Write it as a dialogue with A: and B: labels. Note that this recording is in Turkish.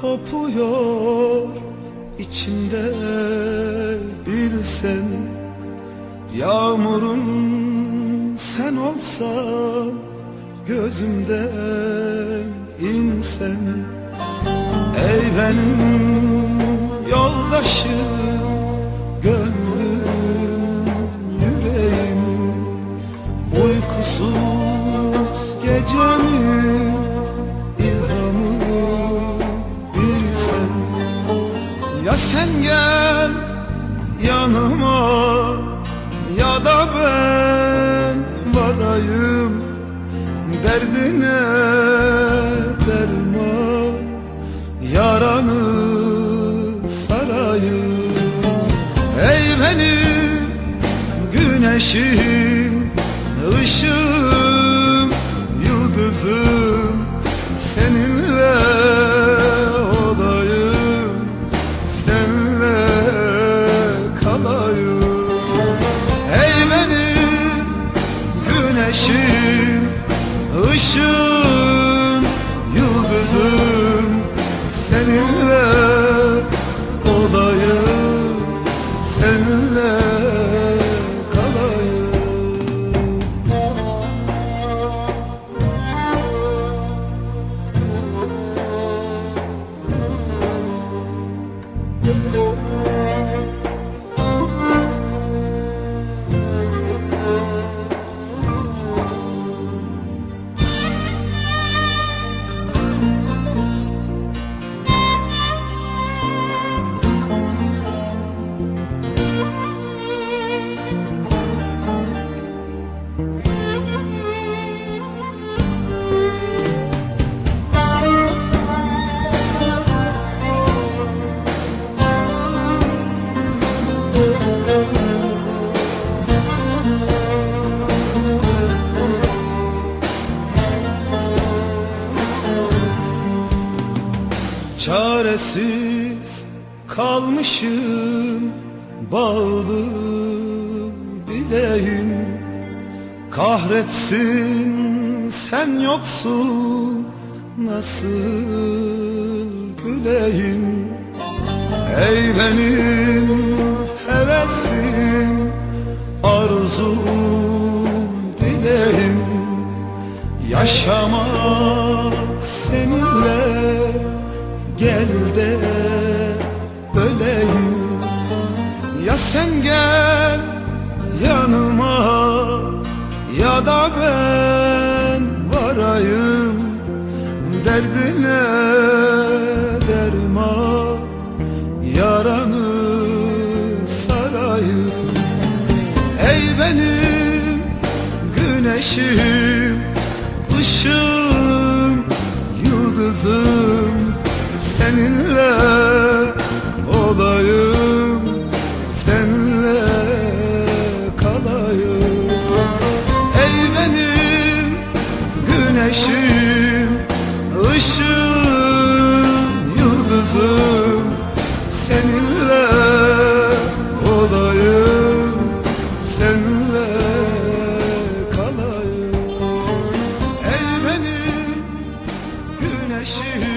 A: kopuyor içimde bilsen Yağmurum sen olsan gözümden insen. Ey benim yoldaşım gönlüm yüreğim Uykusuz gecemin da ben varayım Derdine derman yaranı sarayım. Ey benim güneşim ışığım yıldızım seninle ışığım yıldızım seninle olayım seninle kalayım Çaresiz kalmışım bağlı bileğim. Kahretsin sen yoksun nasıl güleyim? Ey benim hevesim arzum dileğim. Yaşamak seninle Gel de öleyim. Ya sen gel yanıma Ya da ben varayım. Derdine derman Yaranı sarayım. Ey benim güneşim ışığım yıldızım seninle olayım senle kalayım. Ey benim güneşim ışığım yıldızım seninle olayım senle kalayım. Ey güneşim